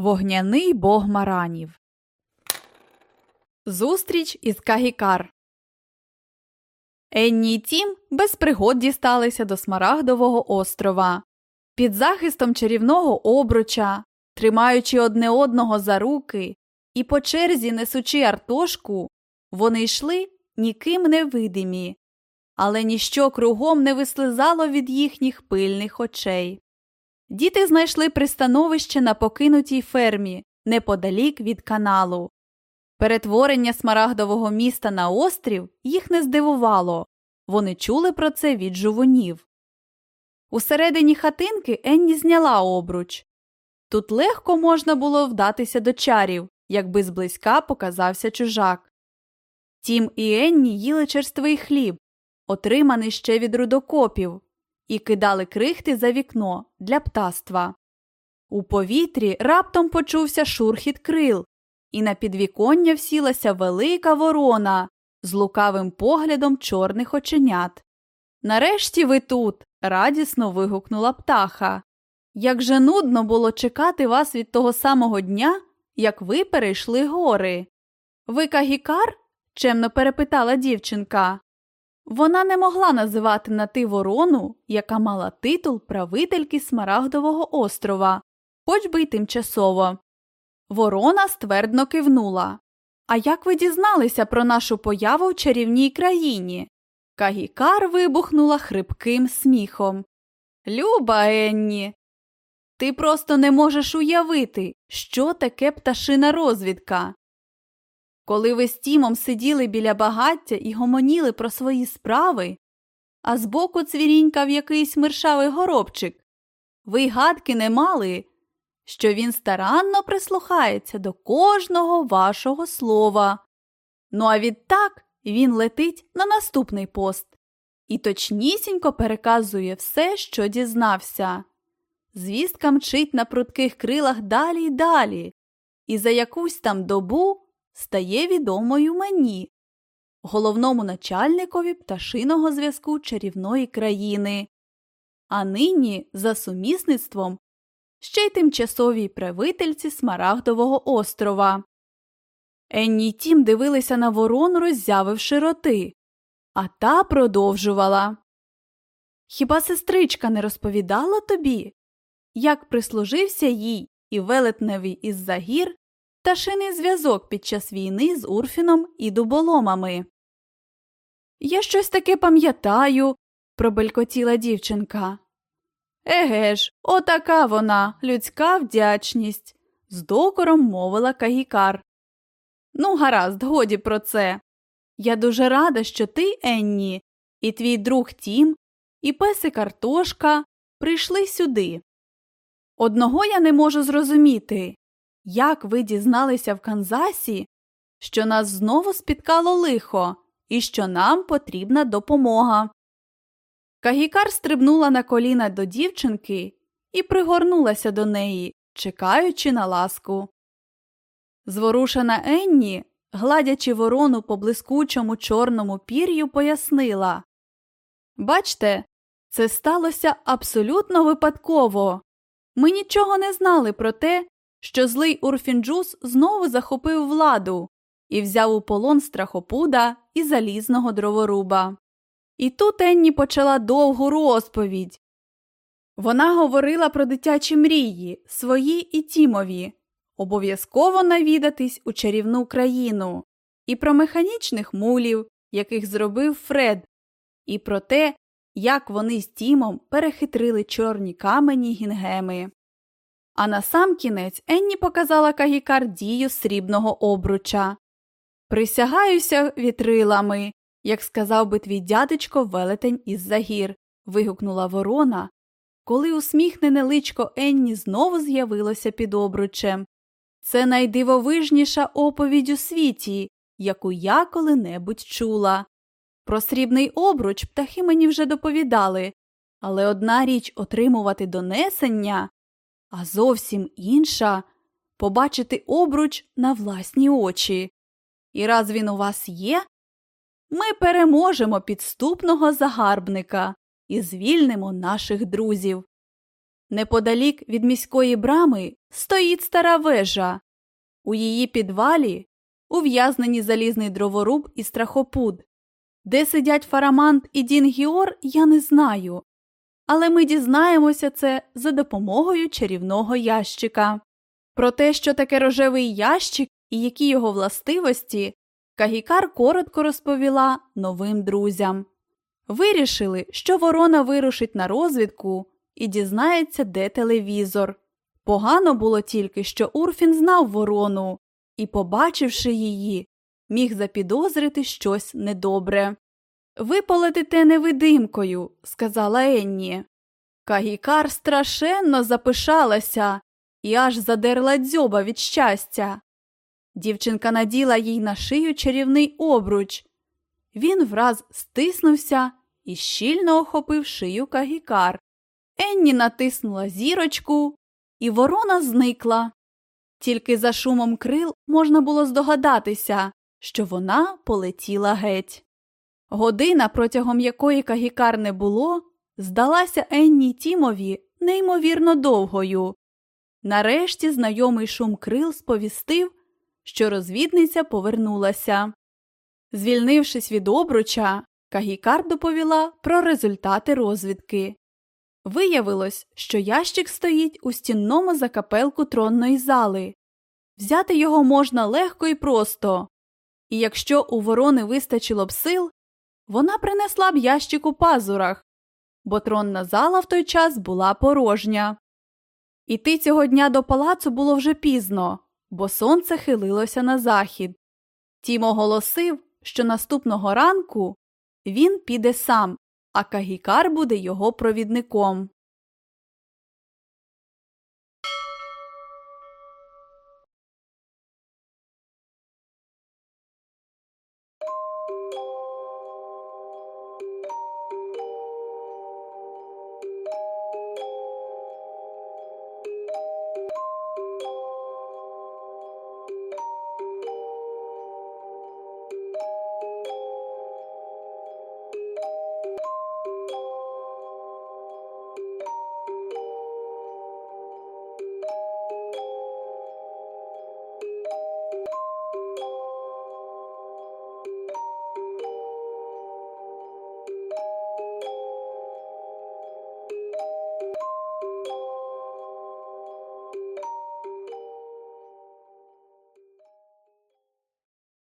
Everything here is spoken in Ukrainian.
Вогняний бог маранів. Зустріч із Кагікар. Енні й Тім без пригод дісталися до Смарагдового острова. Під захистом чарівного обруча, тримаючи одне одного за руки і по черзі несучи артошку, вони йшли ніким не видимі, але ніщо кругом не вислизало від їхніх пильних очей. Діти знайшли пристановище на покинутій фермі неподалік від каналу. Перетворення смарагдового міста на острів їх не здивувало вони чули про це від жувунів. Усередині хатинки Енні зняла обруч. Тут легко можна було вдатися до чарів, якби зблизька показався чужак. Тім і Енні їли черствий хліб, отриманий ще від рудокопів, і кидали крихти за вікно для птаства. У повітрі раптом почувся шурхіт крил, і на підвіконня всілася велика ворона з лукавим поглядом чорних оченят. Нарешті ви тут. радісно вигукнула птаха. Як же нудно було чекати вас від того самого дня, як ви перейшли гори. Ви кагікар? чемно перепитала дівчинка. Вона не могла називати на ти ворону, яка мала титул правительки Смарагдового острова, хоч би й тимчасово. Ворона ствердно кивнула. А як ви дізналися про нашу появу в чарівній країні? Кагікар вибухнула хрипким сміхом. Люба Енні, ти просто не можеш уявити, що таке пташина розвідка. Коли ви з Тімом сиділи біля багаття і гомоніли про свої справи, а збоку цвірінькав якийсь миршавий горобчик, ви гадки не мали, що він старанно прислухається до кожного вашого слова. Ну а відтак він летить на наступний пост і точнісінько переказує все, що дізнався. Звістка мчить на прутких крилах далі й далі, і за якусь там добу стає відомою мені, головному начальникові пташиного зв'язку чарівної країни, а нині за сумісництвом ще й тимчасовій правительці Смарагдового острова. Енні Тім дивилися на ворону, роззявивши роти, а та продовжувала. Хіба сестричка не розповідала тобі, як прислужився їй і велетневі із загір пташиний зв'язок під час війни з Урфіном і дуболомами? Я щось таке пам'ятаю, пробелькотіла дівчинка. Еге ж, отака вона, людська вдячність, з докором мовила Кагікар. Ну, гаразд, годі про це. Я дуже рада, що ти, Енні, і твій друг Тім, і песик Картошка прийшли сюди. Одного я не можу зрозуміти, як ви дізналися в Канзасі, що нас знову спіткало лихо і що нам потрібна допомога. Кагікар стрибнула на коліна до дівчинки і пригорнулася до неї, чекаючи на ласку. Зворушена Енні, гладячи ворону по блискучому чорному пір'ю, пояснила Бачте, це сталося абсолютно випадково. Ми нічого не знали про те, що злий Урфінджус знову захопив владу і взяв у полон страхопуда і залізного дроворуба. І тут Енні почала довгу розповідь. Вона говорила про дитячі мрії, свої і Тімові, обов'язково навідатись у чарівну країну, і про механічних мулів, яких зробив Фред, і про те, як вони з Тімом перехитрили чорні камені гінгеми. А на сам кінець Енні показала Кагікар дію срібного обруча. Присягаюся вітрилами, як сказав би твій дядечко велетень із загір, вигукнула ворона, коли усміхнене личко Енні знову з'явилося під обручем. Це найдивовижніша оповідь у світі, яку я коли-небудь чула. Про срібний обруч птахи мені вже доповідали, але одна річ отримувати донесення, а зовсім інша побачити обруч на власні очі. І раз він у вас є, ми переможемо підступного загарбника і звільнимо наших друзів. Неподалік від міської брами стоїть стара вежа. У її підвалі ув'язнені залізний дроворуб і страхопуд. Де сидять Фарамант і Дін Гіор, я не знаю. Але ми дізнаємося це за допомогою чарівного ящика. Про те, що таке рожевий ящик і які його властивості, Кагікар коротко розповіла новим друзям. Вирішили, що ворона вирушить на розвідку і дізнається, де телевізор. Погано було тільки, що Урфін знав ворону і, побачивши її, міг запідозрити щось недобре. Ви полетите невидимкою, сказала Енні. Кагікар страшенно запишалася і аж задерла дзьоба від щастя. Дівчинка наділа їй на шию чарівний обруч. Він враз стиснувся і щільно охопив шию Кагікар. Енні натиснула зірочку, і ворона зникла. Тільки за шумом крил можна було здогадатися, що вона полетіла геть. Година, протягом якої Кагікар не було, здалася Енні Тімові неймовірно довгою. Нарешті знайомий шум крил сповістив, що розвідниця повернулася. Звільнившись від обруча, Кагікар доповіла про результати розвідки. Виявилось, що ящик стоїть у стінному закапелку тронної зали. Взяти його можна легко і просто, і якщо у ворони вистачило б сил, вона принесла б ящик у пазурах, бо тронна зала в той час була порожня. Іти цього дня до палацу було вже пізно, бо сонце хилилося на захід. Тім оголосив, що наступного ранку він піде сам, а Кагікар буде його провідником.